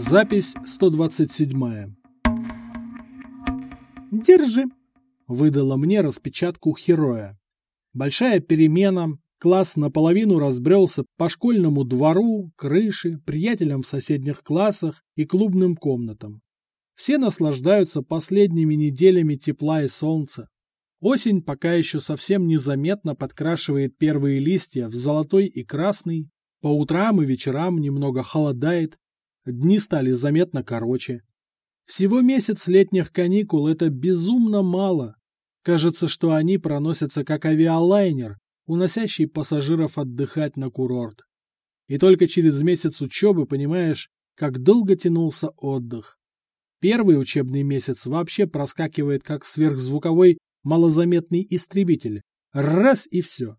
Запись 127. «Держи», — выдала мне распечатку Хероя. Большая перемена, класс наполовину разбрелся по школьному двору, крыше, приятелям в соседних классах и клубным комнатам. Все наслаждаются последними неделями тепла и солнца. Осень пока еще совсем незаметно подкрашивает первые листья в золотой и красный, по утрам и вечерам немного холодает, Дни стали заметно короче. Всего месяц летних каникул – это безумно мало. Кажется, что они проносятся как авиалайнер, уносящий пассажиров отдыхать на курорт. И только через месяц учебы понимаешь, как долго тянулся отдых. Первый учебный месяц вообще проскакивает как сверхзвуковой малозаметный истребитель. Раз и все.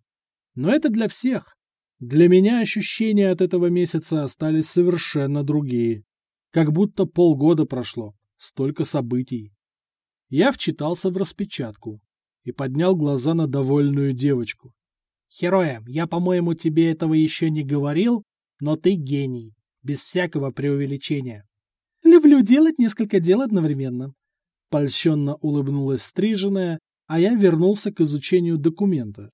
Но это для всех. Для меня ощущения от этого месяца остались совершенно другие. Как будто полгода прошло. Столько событий. Я вчитался в распечатку и поднял глаза на довольную девочку. «Хероя, я, по-моему, тебе этого еще не говорил, но ты гений, без всякого преувеличения. Люблю делать несколько дел одновременно». Польщенно улыбнулась стриженная, а я вернулся к изучению документа.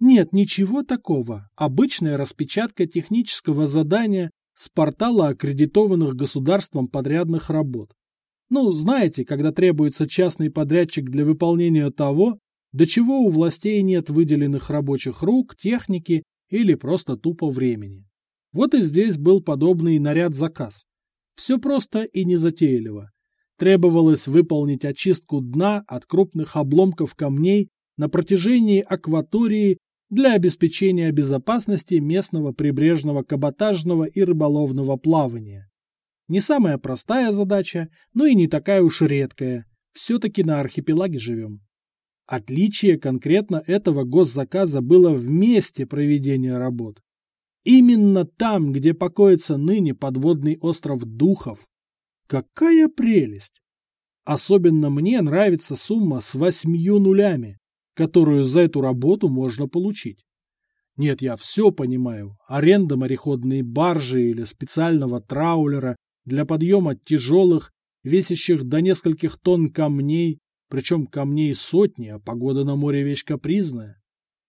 Нет, ничего такого. Обычная распечатка технического задания с портала аккредитованных государством подрядных работ. Ну, знаете, когда требуется частный подрядчик для выполнения того, до чего у властей нет выделенных рабочих рук, техники или просто тупо времени. Вот и здесь был подобный наряд-заказ. Все просто и незатейливо. Требовалось выполнить очистку дна от крупных обломков камней на протяжении акватории для обеспечения безопасности местного прибрежного каботажного и рыболовного плавания. Не самая простая задача, но и не такая уж редкая. Все-таки на архипелаге живем. Отличие конкретно этого госзаказа было в месте проведения работ. Именно там, где покоится ныне подводный остров Духов. Какая прелесть! Особенно мне нравится сумма с восьмью нулями которую за эту работу можно получить. Нет, я все понимаю. Аренда мореходной баржи или специального траулера для подъема тяжелых, весящих до нескольких тонн камней, причем камней сотни, а погода на море вещь капризная.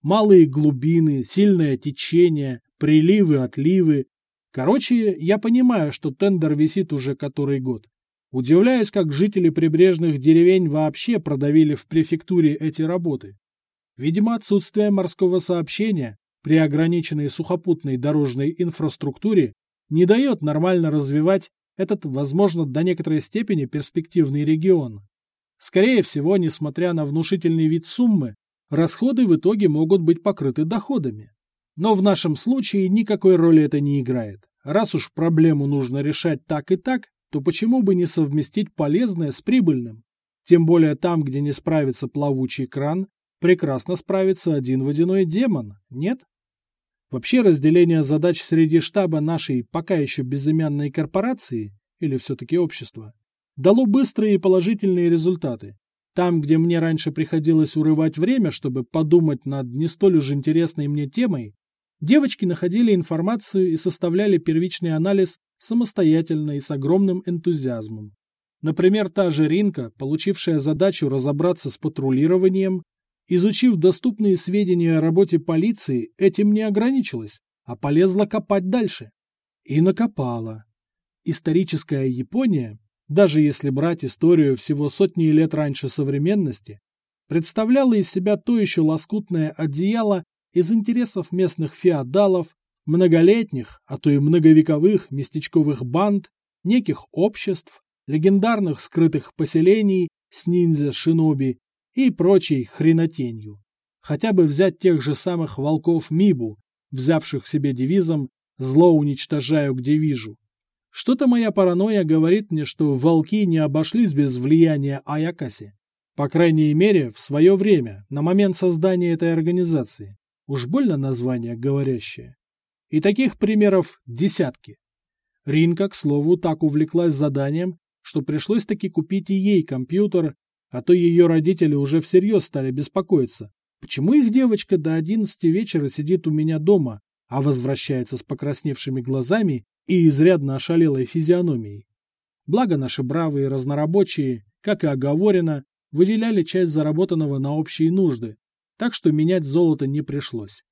Малые глубины, сильное течение, приливы, отливы. Короче, я понимаю, что тендер висит уже который год. Удивляюсь, как жители прибрежных деревень вообще продавили в префектуре эти работы. Видимо, отсутствие морского сообщения при ограниченной сухопутной дорожной инфраструктуре не дает нормально развивать этот, возможно, до некоторой степени перспективный регион. Скорее всего, несмотря на внушительный вид суммы, расходы в итоге могут быть покрыты доходами. Но в нашем случае никакой роли это не играет. Раз уж проблему нужно решать так и так, то почему бы не совместить полезное с прибыльным? Тем более там, где не справится плавучий кран, прекрасно справится один водяной демон, нет? Вообще разделение задач среди штаба нашей пока еще безымянной корпорации, или все-таки общества, дало быстрые и положительные результаты. Там, где мне раньше приходилось урывать время, чтобы подумать над не столь уж интересной мне темой, девочки находили информацию и составляли первичный анализ самостоятельно и с огромным энтузиазмом. Например, та же Ринка, получившая задачу разобраться с патрулированием, изучив доступные сведения о работе полиции, этим не ограничилась, а полезла копать дальше. И накопала. Историческая Япония, даже если брать историю всего сотни лет раньше современности, представляла из себя то еще лоскутное одеяло из интересов местных феодалов, многолетних, а то и многовековых местечковых банд, неких обществ, легендарных скрытых поселений с ниндзя-шиноби и прочей хренотенью. Хотя бы взять тех же самых волков Мибу, взявших себе девизом «Зло уничтожаю, где вижу». Что-то моя паранойя говорит мне, что волки не обошлись без влияния Аякаси. По крайней мере, в свое время, на момент создания этой организации. Уж больно название говорящее. И таких примеров десятки. Ринка, к слову, так увлеклась заданием, что пришлось таки купить и ей компьютер, а то ее родители уже всерьез стали беспокоиться. Почему их девочка до одиннадцати вечера сидит у меня дома, а возвращается с покрасневшими глазами и изрядно ошалелой физиономией. Благо наши бравые разнорабочие, как и оговорено, выделяли часть заработанного на общие нужды, так что менять золото не пришлось.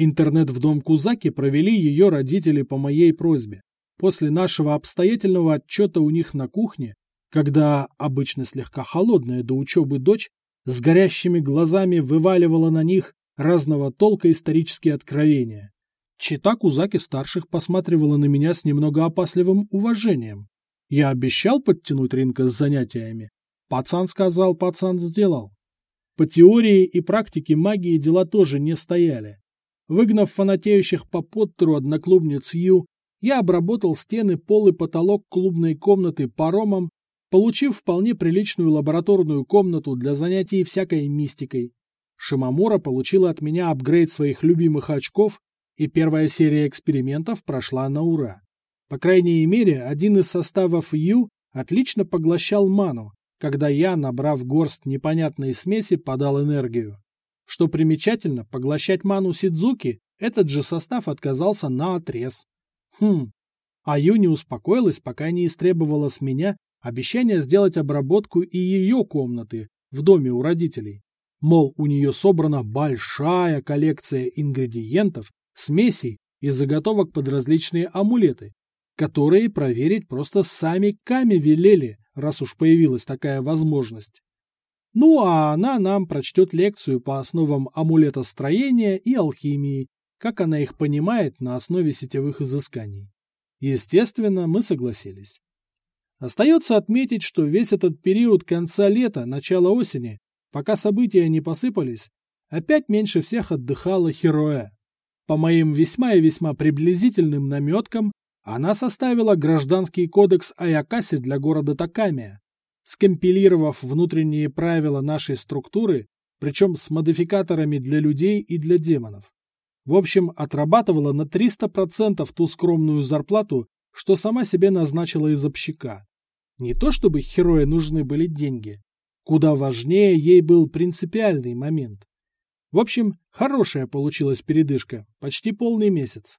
Интернет в дом Кузаки провели ее родители по моей просьбе. После нашего обстоятельного отчета у них на кухне, когда обычно слегка холодная до учебы дочь с горящими глазами вываливала на них разного толка исторические откровения. Чита Кузаки-старших посматривала на меня с немного опасливым уважением. Я обещал подтянуть Ринка с занятиями. Пацан сказал, пацан сделал. По теории и практике магии дела тоже не стояли. Выгнав фанатеющих по Поттеру одноклубниц Ю, я обработал стены, пол и потолок клубной комнаты паромом, получив вполне приличную лабораторную комнату для занятий всякой мистикой. Шимамура получила от меня апгрейд своих любимых очков, и первая серия экспериментов прошла на ура. По крайней мере, один из составов Ю отлично поглощал ману, когда я, набрав горсть непонятной смеси, подал энергию. Что примечательно, поглощать ману Сидзуки этот же состав отказался на отрез. Хм. А Ю не успокоилась, пока не истребовала с меня обещание сделать обработку и ее комнаты в доме у родителей. Мол, у нее собрана большая коллекция ингредиентов, смесей и заготовок под различные амулеты, которые проверить просто сами Ками велели, раз уж появилась такая возможность. Ну а она нам прочтет лекцию по основам амулетостроения и алхимии, как она их понимает на основе сетевых изысканий. Естественно, мы согласились. Остается отметить, что весь этот период конца лета, начала осени Пока события не посыпались, опять меньше всех отдыхала Хероя. По моим весьма и весьма приблизительным наметкам, она составила гражданский кодекс Аякаси для города Такамия, скомпилировав внутренние правила нашей структуры, причем с модификаторами для людей и для демонов. В общем, отрабатывала на 300% ту скромную зарплату, что сама себе назначила из общака. Не то чтобы Херое нужны были деньги, Куда важнее ей был принципиальный момент. В общем, хорошая получилась передышка, почти полный месяц.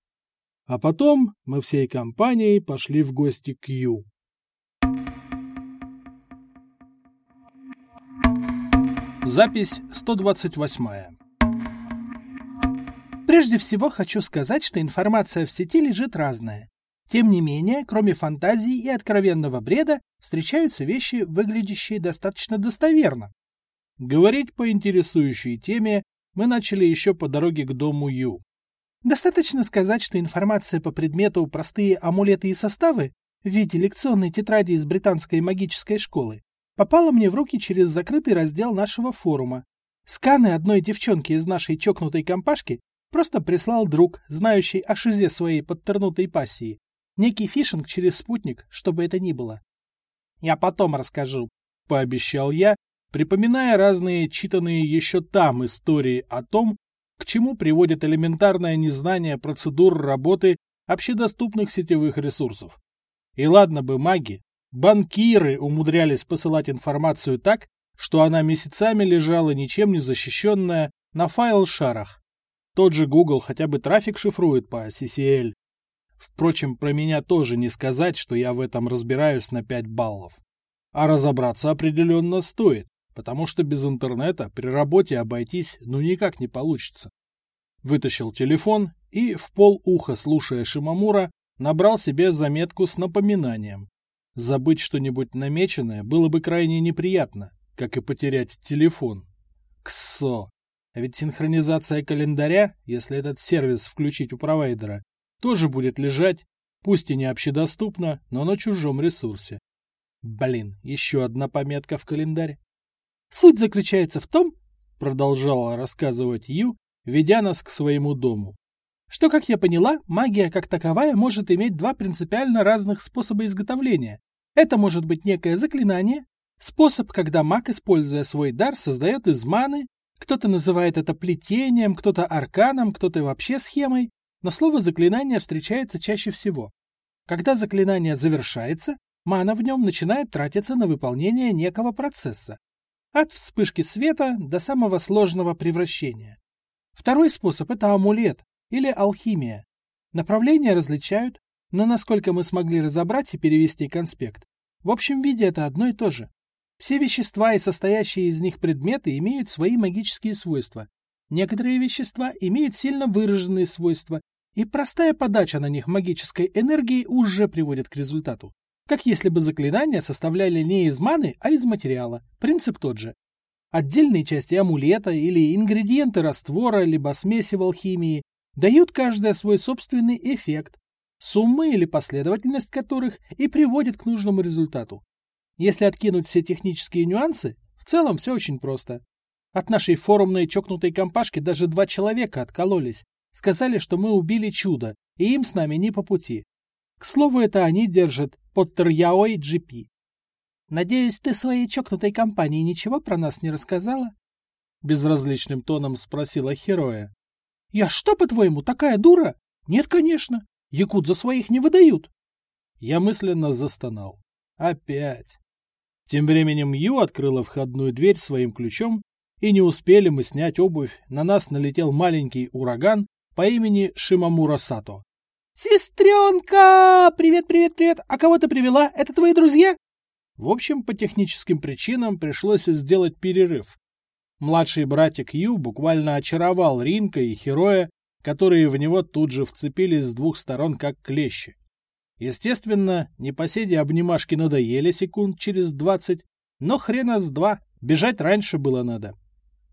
А потом мы всей компанией пошли в гости к Ю. Запись 128. Прежде всего хочу сказать, что информация в сети лежит разная. Тем не менее, кроме фантазии и откровенного бреда, встречаются вещи, выглядящие достаточно достоверно. Говорить по интересующей теме мы начали еще по дороге к дому Ю. Достаточно сказать, что информация по предмету «Простые амулеты и составы» в виде лекционной тетради из британской магической школы попала мне в руки через закрытый раздел нашего форума. Сканы одной девчонки из нашей чокнутой компашки просто прислал друг, знающий о шизе своей подтернутой пассии, Некий фишинг через спутник, чтобы это ни было. Я потом расскажу, пообещал я, припоминая разные читанные еще там истории о том, к чему приводит элементарное незнание процедур работы общедоступных сетевых ресурсов. И ладно бы маги, банкиры умудрялись посылать информацию так, что она месяцами лежала ничем не защищенная на файл-шарах. Тот же Google хотя бы трафик шифрует по CCL. Впрочем, про меня тоже не сказать, что я в этом разбираюсь на 5 баллов. А разобраться определенно стоит, потому что без интернета при работе обойтись ну никак не получится. Вытащил телефон и, в пол уха слушая Шимамура, набрал себе заметку с напоминанием. Забыть что-нибудь намеченное было бы крайне неприятно, как и потерять телефон. Ксо! А ведь синхронизация календаря, если этот сервис включить у провайдера, тоже будет лежать, пусть и не общедоступно, но на чужом ресурсе. Блин, еще одна пометка в календаре. Суть заключается в том, продолжала рассказывать Ю, ведя нас к своему дому, что, как я поняла, магия как таковая может иметь два принципиально разных способа изготовления. Это может быть некое заклинание, способ, когда маг, используя свой дар, создает из маны, кто-то называет это плетением, кто-то арканом, кто-то вообще схемой, но слово «заклинание» встречается чаще всего. Когда заклинание завершается, мана в нем начинает тратиться на выполнение некого процесса. От вспышки света до самого сложного превращения. Второй способ – это амулет, или алхимия. Направления различают, но насколько мы смогли разобрать и перевести конспект, в общем виде это одно и то же. Все вещества и состоящие из них предметы имеют свои магические свойства. Некоторые вещества имеют сильно выраженные свойства, и простая подача на них магической энергии уже приводит к результату. Как если бы заклинания составляли не из маны, а из материала. Принцип тот же. Отдельные части амулета или ингредиенты раствора либо смеси в алхимии дают каждая свой собственный эффект, суммы или последовательность которых и приводит к нужному результату. Если откинуть все технические нюансы, в целом все очень просто. От нашей форумной чокнутой компашки даже два человека откололись. Сказали, что мы убили чудо, и им с нами не по пути. К слову, это они держат под Тарьяой GP. Надеюсь, ты своей чокнутой компании ничего про нас не рассказала? Безразличным тоном спросила Хероя. Я что, по-твоему, такая дура? Нет, конечно. Якут за своих не выдают. Я мысленно застонал. Опять. Тем временем Ю открыла входную дверь своим ключом, и не успели мы снять обувь, на нас налетел маленький ураган по имени Шимамура Сато. «Сестренка! Привет, привет, привет! А кого ты привела? Это твои друзья?» В общем, по техническим причинам пришлось сделать перерыв. Младший братик Ю буквально очаровал Ринка и Хероя, которые в него тут же вцепились с двух сторон, как клещи. Естественно, непоседи обнимашки надоели секунд через двадцать, но хрена с два, бежать раньше было надо.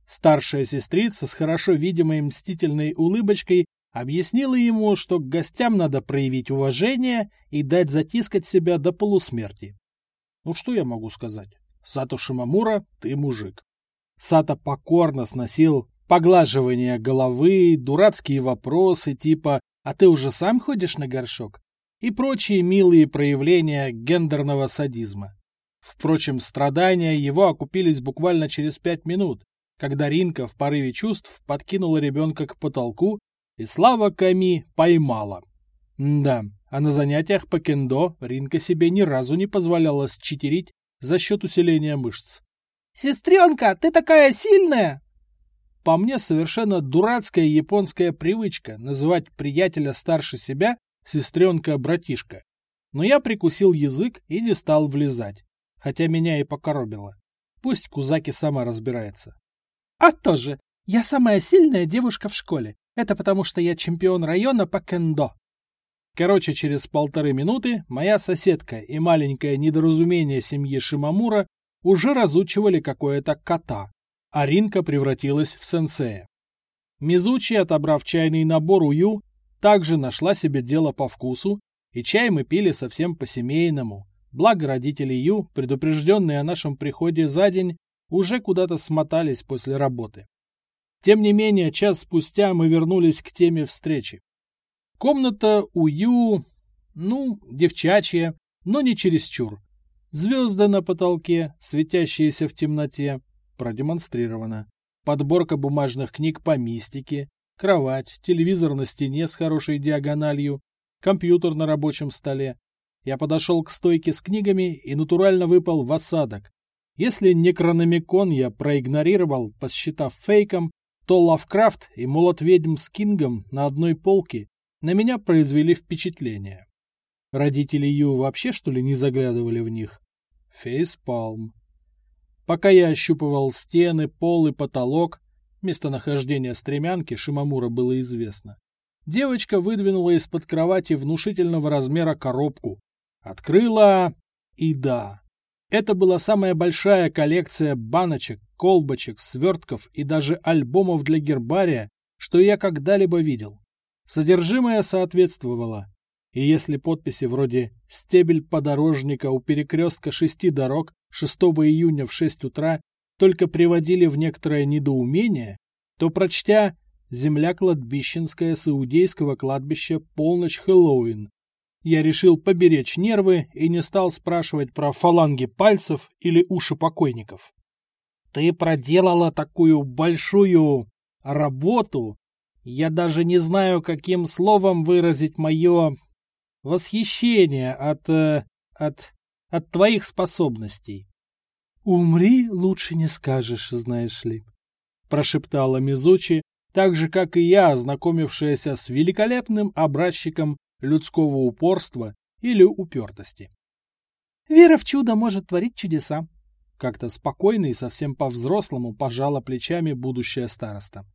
Старшая сестрица с хорошо видимой мстительной улыбочкой объяснила ему, что к гостям надо проявить уважение и дать затискать себя до полусмерти. Ну что я могу сказать? Сато Шимамура, ты мужик. Сато покорно сносил поглаживание головы, дурацкие вопросы типа «А ты уже сам ходишь на горшок?» и прочие милые проявления гендерного садизма. Впрочем, страдания его окупились буквально через пять минут, когда Ринка в порыве чувств подкинула ребенка к потолку и Слава Ками поймала. да, а на занятиях по кендо Ринка себе ни разу не позволяла считерить за счет усиления мышц. «Сестренка, ты такая сильная!» По мне, совершенно дурацкая японская привычка называть приятеля старше себя сестренка-братишка. Но я прикусил язык и не стал влезать, хотя меня и покоробило. Пусть Кузаки сама разбирается. А тоже, я самая сильная девушка в школе. Это потому, что я чемпион района по кендо. Короче, через полторы минуты моя соседка и маленькое недоразумение семьи Шимамура уже разучивали какое-то кота, а Ринка превратилась в сенсея. Мизучи, отобрав чайный набор у Ю, также нашла себе дело по вкусу, и чай мы пили совсем по-семейному. Благо родители Ю, предупрежденные о нашем приходе за день, уже куда-то смотались после работы. Тем не менее, час спустя мы вернулись к теме встречи. Комната у Ю, ну, девчачья, но не чересчур. Звезды на потолке, светящиеся в темноте, продемонстрировано. Подборка бумажных книг по мистике, кровать, телевизор на стене с хорошей диагональю, компьютер на рабочем столе. Я подошел к стойке с книгами и натурально выпал в осадок. Если некрономикон я проигнорировал, посчитав фейком, то Лавкрафт и Молот ведьм с Кингом на одной полке на меня произвели впечатление. Родители Ю вообще, что ли, не заглядывали в них? Фейспалм. Пока я ощупывал стены, пол и потолок, местонахождение стремянки Шимамура было известно. Девочка выдвинула из-под кровати внушительного размера коробку. Открыла... И да, это была самая большая коллекция баночек, колбочек, свертков и даже альбомов для гербария, что я когда-либо видел. Содержимое соответствовало. И если подписи вроде «Стебель подорожника у перекрестка шести дорог 6 июня в 6 утра» только приводили в некоторое недоумение, то, прочтя «Земля кладбищенская с кладбища полночь Хэллоуин», я решил поберечь нервы и не стал спрашивать про фаланги пальцев или уши покойников. Ты проделала такую большую работу. Я даже не знаю, каким словом выразить мое восхищение от... Э, от... от твоих способностей. «Умри, лучше не скажешь, знаешь ли», — прошептала Мизучи, так же, как и я, ознакомившаяся с великолепным образчиком людского упорства или упертости. «Вера в чудо может творить чудеса», — как-то спокойно и совсем по-взрослому пожала плечами будущая староста.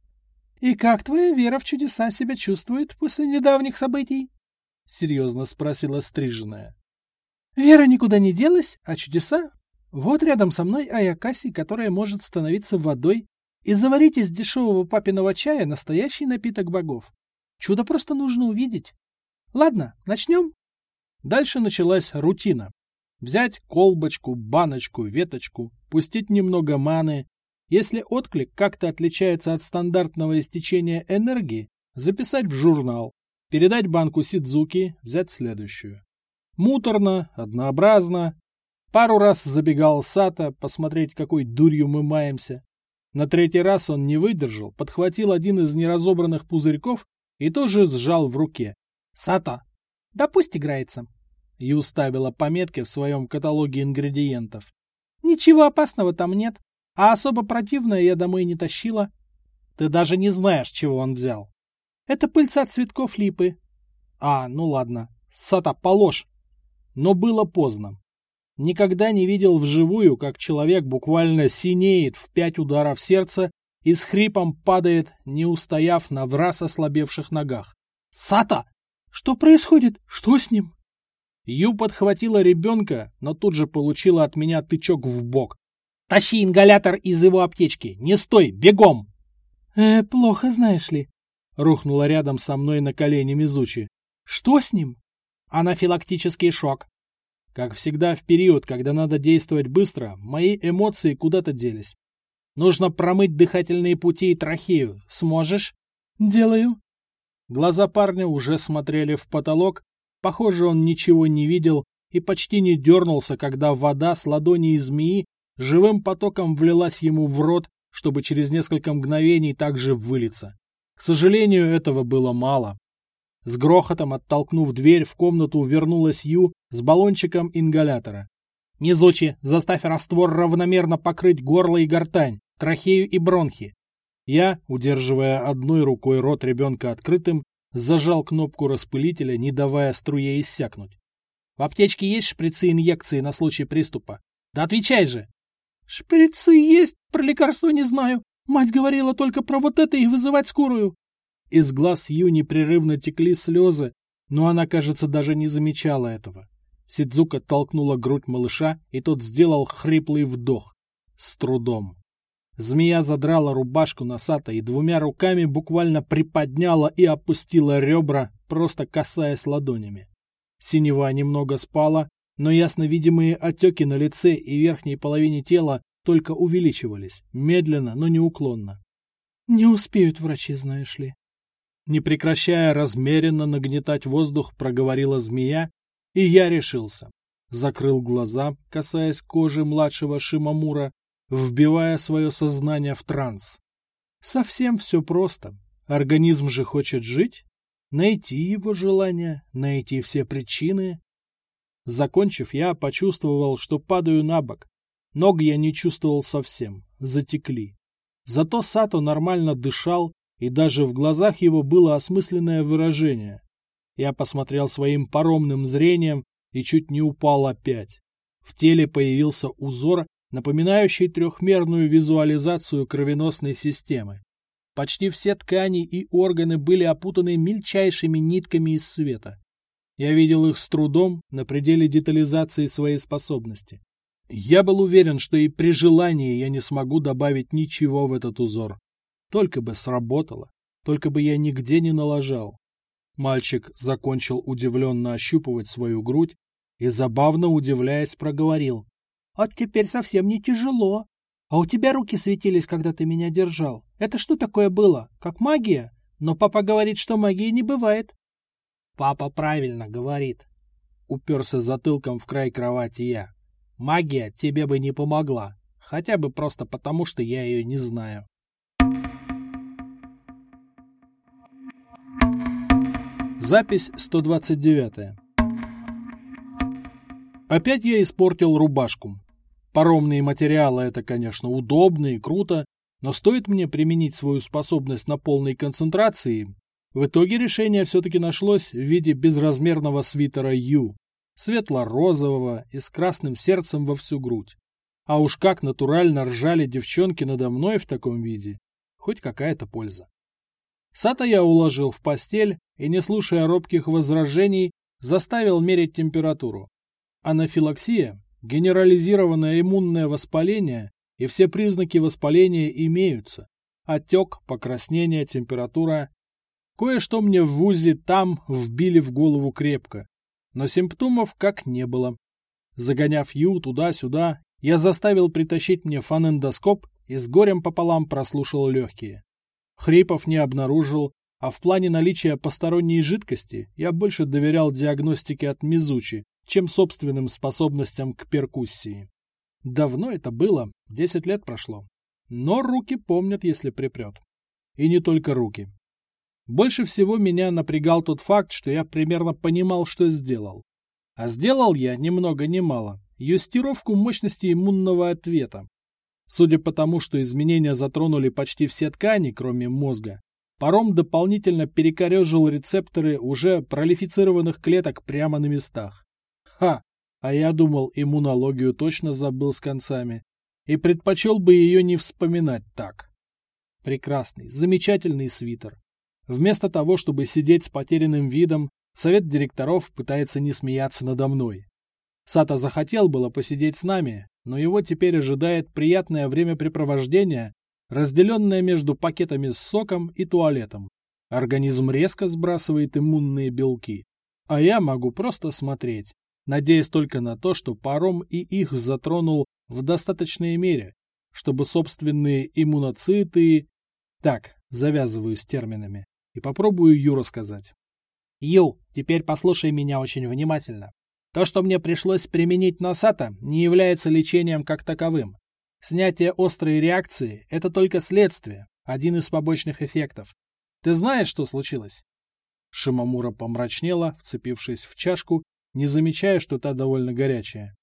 «И как твоя вера в чудеса себя чувствует после недавних событий?» — серьезно спросила стриженная. «Вера никуда не делась, а чудеса? Вот рядом со мной Аякаси, которая может становиться водой и заварить из дешевого папиного чая настоящий напиток богов. Чудо просто нужно увидеть. Ладно, начнем? Дальше началась рутина. Взять колбочку, баночку, веточку, пустить немного маны. Если отклик как-то отличается от стандартного истечения энергии, записать в журнал, передать банку Сидзуки, взять следующую. Муторно, однообразно. Пару раз забегал Сата, посмотреть, какой дурью мы маемся. На третий раз он не выдержал, подхватил один из неразобранных пузырьков и тоже сжал в руке. «Сато, да пусть играется!» И уставила пометки в своем каталоге ингредиентов. «Ничего опасного там нет, а особо противное я домой не тащила». «Ты даже не знаешь, чего он взял». «Это пыльца цветков липы». «А, ну ладно. Сата, положь!» Но было поздно. Никогда не видел вживую, как человек буквально синеет в пять ударов сердца и с хрипом падает, не устояв на враз ослабевших ногах. «Сата! Что происходит? Что с ним?» Ю подхватила ребенка, но тут же получила от меня тычок в бок. «Тащи ингалятор из его аптечки! Не стой! Бегом!» «Э, плохо, знаешь ли», — рухнула рядом со мной на колени Мизучи. «Что с ним?» «Анафилактический шок. Как всегда в период, когда надо действовать быстро, мои эмоции куда-то делись. Нужно промыть дыхательные пути и трахею. Сможешь? Делаю. Глаза парня уже смотрели в потолок. Похоже, он ничего не видел и почти не дернулся, когда вода с ладони змеи живым потоком влилась ему в рот, чтобы через несколько мгновений также вылиться. К сожалению, этого было мало. С грохотом, оттолкнув дверь, в комнату вернулась Ю с баллончиком ингалятора. «Мизучи, заставь раствор равномерно покрыть горло и гортань, трахею и бронхи». Я, удерживая одной рукой рот ребенка открытым, зажал кнопку распылителя, не давая струе иссякнуть. «В аптечке есть шприцы-инъекции на случай приступа? Да отвечай же!» «Шприцы есть, про лекарства не знаю. Мать говорила только про вот это и вызывать скорую». Из глаз Ю непрерывно текли слезы, но она, кажется, даже не замечала этого. Сидзука толкнула грудь малыша, и тот сделал хриплый вдох. С трудом. Змея задрала рубашку Носата и двумя руками буквально приподняла и опустила ребра, просто касаясь ладонями. Синева немного спала, но ясно видимые отеки на лице и верхней половине тела только увеличивались, медленно, но неуклонно. «Не успеют врачи, знаешь ли», не прекращая размеренно нагнетать воздух, проговорила змея, и я решился. Закрыл глаза, касаясь кожи младшего Шимамура, вбивая свое сознание в транс. Совсем все просто. Организм же хочет жить, найти его желание, найти все причины. Закончив, я почувствовал, что падаю на бок. Ног я не чувствовал совсем, затекли. Зато Сато нормально дышал, и даже в глазах его было осмысленное выражение. Я посмотрел своим паромным зрением и чуть не упал опять. В теле появился узор, напоминающий трехмерную визуализацию кровеносной системы. Почти все ткани и органы были опутаны мельчайшими нитками из света. Я видел их с трудом на пределе детализации своей способности. Я был уверен, что и при желании я не смогу добавить ничего в этот узор. Только бы сработало, только бы я нигде не налажал. Мальчик закончил удивленно ощупывать свою грудь и, забавно удивляясь, проговорил. — А теперь совсем не тяжело. А у тебя руки светились, когда ты меня держал. Это что такое было? Как магия? Но папа говорит, что магии не бывает. — Папа правильно говорит. Уперся затылком в край кровати я. Магия тебе бы не помогла. Хотя бы просто потому, что я ее не знаю. Запись 129. Опять я испортил рубашку. Паромные материалы — это, конечно, удобно и круто, Но стоит мне применить свою способность на полной концентрации, в итоге решение все-таки нашлось в виде безразмерного свитера Ю, светло-розового и с красным сердцем во всю грудь. А уж как натурально ржали девчонки надо мной в таком виде. Хоть какая-то польза. Сата я уложил в постель и, не слушая робких возражений, заставил мерить температуру. Анафилаксия – генерализированное иммунное воспаление, и все признаки воспаления имеются. Отек, покраснение, температура. Кое-что мне в ВУЗе там вбили в голову крепко, но симптомов как не было. Загоняв Ю туда-сюда, я заставил притащить мне фонендоскоп и с горем пополам прослушал легкие. Хрипов не обнаружил, а в плане наличия посторонней жидкости я больше доверял диагностике от Мизучи, чем собственным способностям к перкуссии. Давно это было, 10 лет прошло. Но руки помнят, если припрет. И не только руки. Больше всего меня напрягал тот факт, что я примерно понимал, что сделал. А сделал я ни много ни мало юстировку мощности иммунного ответа. Судя по тому, что изменения затронули почти все ткани, кроме мозга, паром дополнительно перекорежил рецепторы уже пролифицированных клеток прямо на местах. Ха! А я думал, иммунологию точно забыл с концами. И предпочел бы ее не вспоминать так. Прекрасный, замечательный свитер. Вместо того, чтобы сидеть с потерянным видом, совет директоров пытается не смеяться надо мной. Сата захотел было посидеть с нами, но его теперь ожидает приятное времяпрепровождение, разделенное между пакетами с соком и туалетом. Организм резко сбрасывает иммунные белки, а я могу просто смотреть, надеясь только на то, что паром и их затронул в достаточной мере, чтобы собственные иммуноциты... Так, завязываю с терминами и попробую Ю рассказать. Ю, теперь послушай меня очень внимательно. То, что мне пришлось применить на не является лечением как таковым. Снятие острой реакции – это только следствие, один из побочных эффектов. Ты знаешь, что случилось?» Шимамура помрачнела, вцепившись в чашку, не замечая, что та довольно горячая.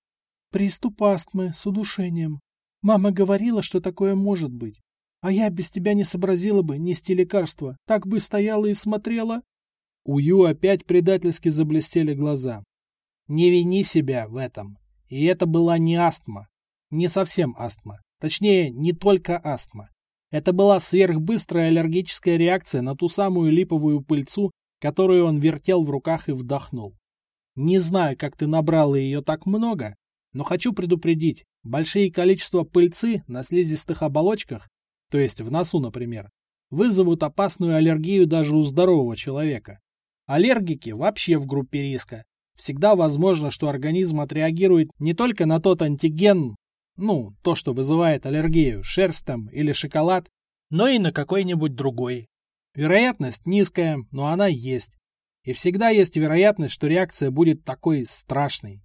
«Приступ астмы с удушением. Мама говорила, что такое может быть. А я без тебя не сообразила бы нести лекарства. Так бы стояла и смотрела». У Ю опять предательски заблестели глаза. Не вини себя в этом. И это была не астма. Не совсем астма. Точнее, не только астма. Это была сверхбыстрая аллергическая реакция на ту самую липовую пыльцу, которую он вертел в руках и вдохнул. Не знаю, как ты набрала ее так много, но хочу предупредить, большие количества пыльцы на слизистых оболочках, то есть в носу, например, вызовут опасную аллергию даже у здорового человека. Аллергики вообще в группе риска, всегда возможно, что организм отреагирует не только на тот антиген, ну, то, что вызывает аллергию, шерсть там или шоколад, но и на какой-нибудь другой. Вероятность низкая, но она есть. И всегда есть вероятность, что реакция будет такой страшной.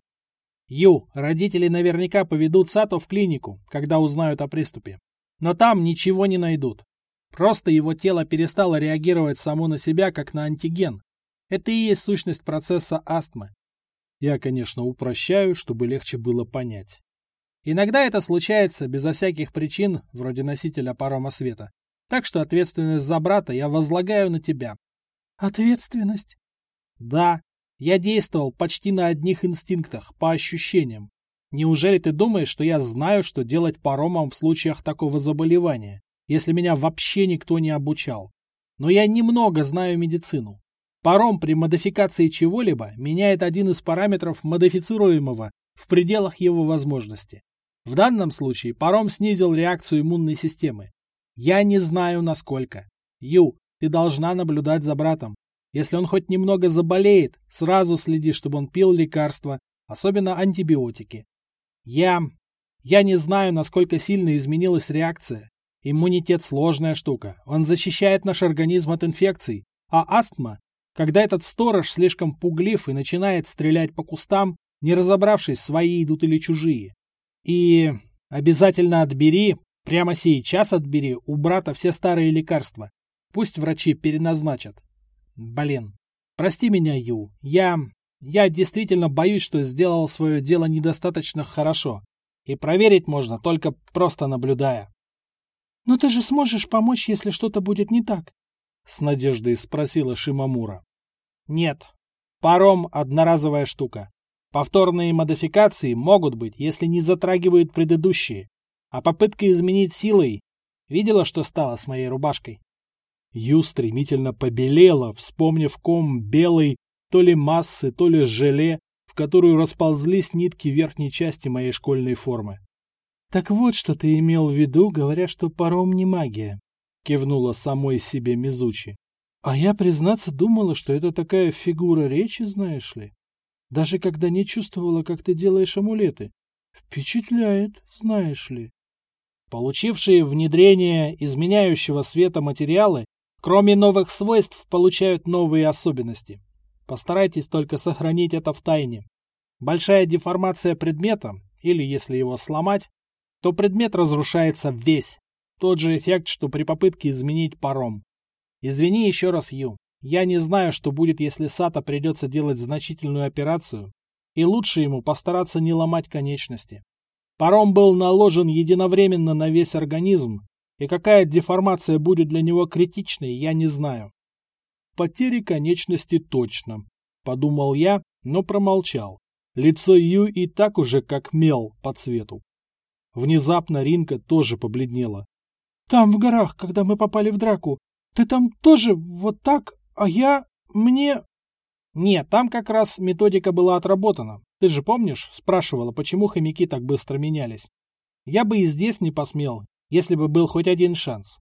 Ю, родители наверняка поведут Сато в клинику, когда узнают о приступе. Но там ничего не найдут. Просто его тело перестало реагировать само на себя, как на антиген. Это и есть сущность процесса астмы. Я, конечно, упрощаю, чтобы легче было понять. Иногда это случается безо всяких причин, вроде носителя парома света. Так что ответственность за брата я возлагаю на тебя. Ответственность? Да. Я действовал почти на одних инстинктах, по ощущениям. Неужели ты думаешь, что я знаю, что делать паромом в случаях такого заболевания, если меня вообще никто не обучал? Но я немного знаю медицину. Паром при модификации чего-либо меняет один из параметров модифицируемого в пределах его возможности. В данном случае паром снизил реакцию иммунной системы. Я не знаю, насколько. Ю, ты должна наблюдать за братом. Если он хоть немного заболеет, сразу следи, чтобы он пил лекарства, особенно антибиотики. Я... Я не знаю, насколько сильно изменилась реакция. Иммунитет сложная штука. Он защищает наш организм от инфекций. А астма когда этот сторож слишком пуглив и начинает стрелять по кустам, не разобравшись, свои идут или чужие. И обязательно отбери, прямо сейчас отбери у брата все старые лекарства. Пусть врачи переназначат. Блин, прости меня, Ю, я... Я действительно боюсь, что сделал свое дело недостаточно хорошо. И проверить можно, только просто наблюдая. Но ты же сможешь помочь, если что-то будет не так? С надеждой спросила Шимамура. Нет. Паром — одноразовая штука. Повторные модификации могут быть, если не затрагивают предыдущие. А попытка изменить силой... Видела, что стало с моей рубашкой? Ю стремительно побелела, вспомнив ком белой то ли массы, то ли желе, в которую расползлись нитки верхней части моей школьной формы. «Так вот, что ты имел в виду, говоря, что паром не магия», — кивнула самой себе Мизучи. «А я, признаться, думала, что это такая фигура речи, знаешь ли. Даже когда не чувствовала, как ты делаешь амулеты. Впечатляет, знаешь ли». Получившие внедрение изменяющего света материалы, кроме новых свойств, получают новые особенности. Постарайтесь только сохранить это в тайне. Большая деформация предмета, или если его сломать, то предмет разрушается весь. Тот же эффект, что при попытке изменить паром. Извини еще раз, Ю. Я не знаю, что будет, если Сата придется делать значительную операцию, и лучше ему постараться не ломать конечности. Паром был наложен единовременно на весь организм, и какая деформация будет для него критичной, я не знаю. Потери конечности точно, подумал я, но промолчал. Лицо Ю и так уже как мел по цвету. Внезапно Ринка тоже побледнела. «Там, в горах, когда мы попали в драку, ты там тоже вот так, а я... мне...» «Нет, там как раз методика была отработана. Ты же помнишь, спрашивала, почему хомяки так быстро менялись? Я бы и здесь не посмел, если бы был хоть один шанс».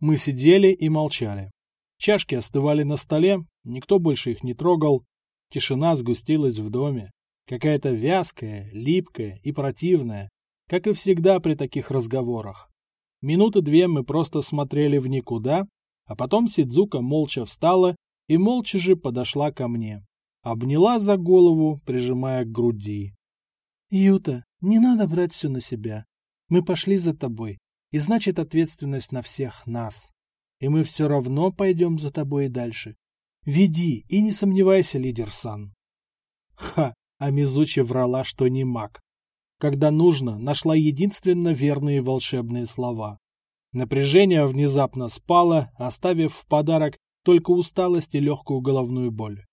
Мы сидели и молчали. Чашки остывали на столе, никто больше их не трогал. Тишина сгустилась в доме. Какая-то вязкая, липкая и противная, как и всегда при таких разговорах. Минуты две мы просто смотрели в никуда, а потом Сидзука молча встала и молча же подошла ко мне. Обняла за голову, прижимая к груди. «Юта, не надо брать все на себя. Мы пошли за тобой, и значит ответственность на всех нас. И мы все равно пойдем за тобой и дальше. Веди, и не сомневайся, лидер Сан». Ха, а Мизучи врала, что не маг когда нужно, нашла единственно верные волшебные слова. Напряжение внезапно спало, оставив в подарок только усталость и легкую головную боль.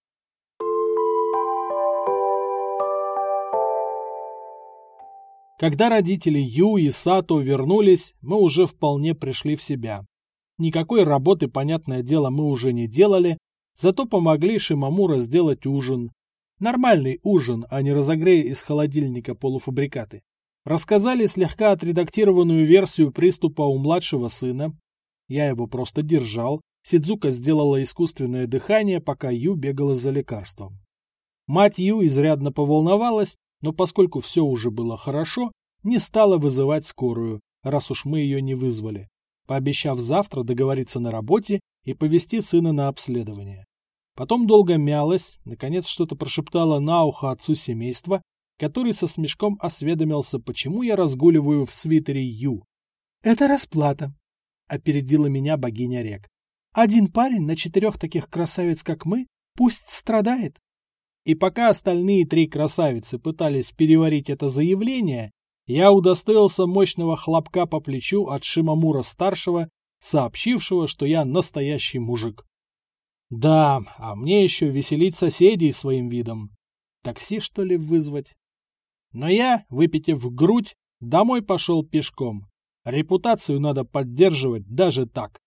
Когда родители Ю и Сато вернулись, мы уже вполне пришли в себя. Никакой работы, понятное дело, мы уже не делали, зато помогли Шимамура сделать ужин, Нормальный ужин, а не разогрей из холодильника полуфабрикаты. Рассказали слегка отредактированную версию приступа у младшего сына. Я его просто держал. Сидзука сделала искусственное дыхание, пока Ю бегала за лекарством. Мать Ю изрядно поволновалась, но поскольку все уже было хорошо, не стала вызывать скорую, раз уж мы ее не вызвали, пообещав завтра договориться на работе и повести сына на обследование. Потом долго мялась, наконец что-то прошептала на ухо отцу семейства, который со смешком осведомился, почему я разгуливаю в свитере Ю. «Это расплата», — опередила меня богиня рек. «Один парень на четырех таких красавиц, как мы, пусть страдает». И пока остальные три красавицы пытались переварить это заявление, я удостоился мощного хлопка по плечу от Шимамура-старшего, сообщившего, что я настоящий мужик. Да, а мне еще веселить соседей своим видом. Такси, что ли, вызвать? Но я, выпитив грудь, домой пошел пешком. Репутацию надо поддерживать даже так.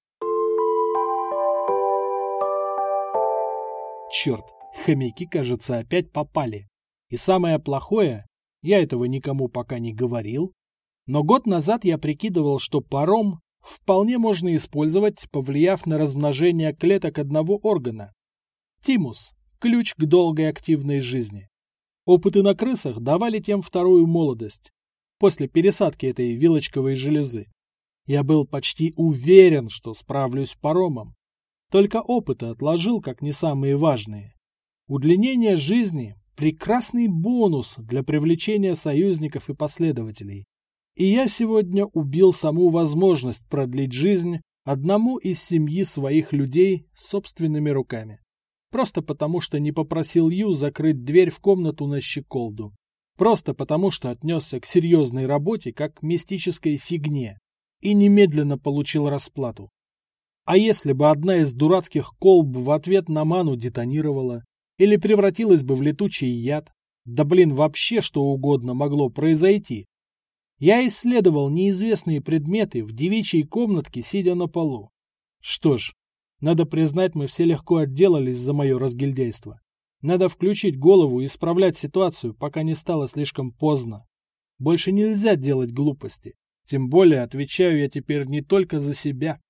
Черт, хомяки, кажется, опять попали. И самое плохое, я этого никому пока не говорил, но год назад я прикидывал, что паром вполне можно использовать, повлияв на размножение клеток одного органа. Тимус – ключ к долгой активной жизни. Опыты на крысах давали тем вторую молодость, после пересадки этой вилочковой железы. Я был почти уверен, что справлюсь паромом. Только опыты отложил, как не самые важные. Удлинение жизни – прекрасный бонус для привлечения союзников и последователей. И я сегодня убил саму возможность продлить жизнь одному из семьи своих людей собственными руками. Просто потому, что не попросил Ю закрыть дверь в комнату на щеколду. Просто потому, что отнесся к серьезной работе как к мистической фигне. и немедленно получил расплату. А если бы одна из дурацких колб в ответ на ману детонировала или превратилась бы в летучий яд, да блин, вообще что угодно могло произойти. Я исследовал неизвестные предметы в девичьей комнатке, сидя на полу. Что ж, надо признать, мы все легко отделались за мое разгильдяйство. Надо включить голову и исправлять ситуацию, пока не стало слишком поздно. Больше нельзя делать глупости. Тем более отвечаю я теперь не только за себя.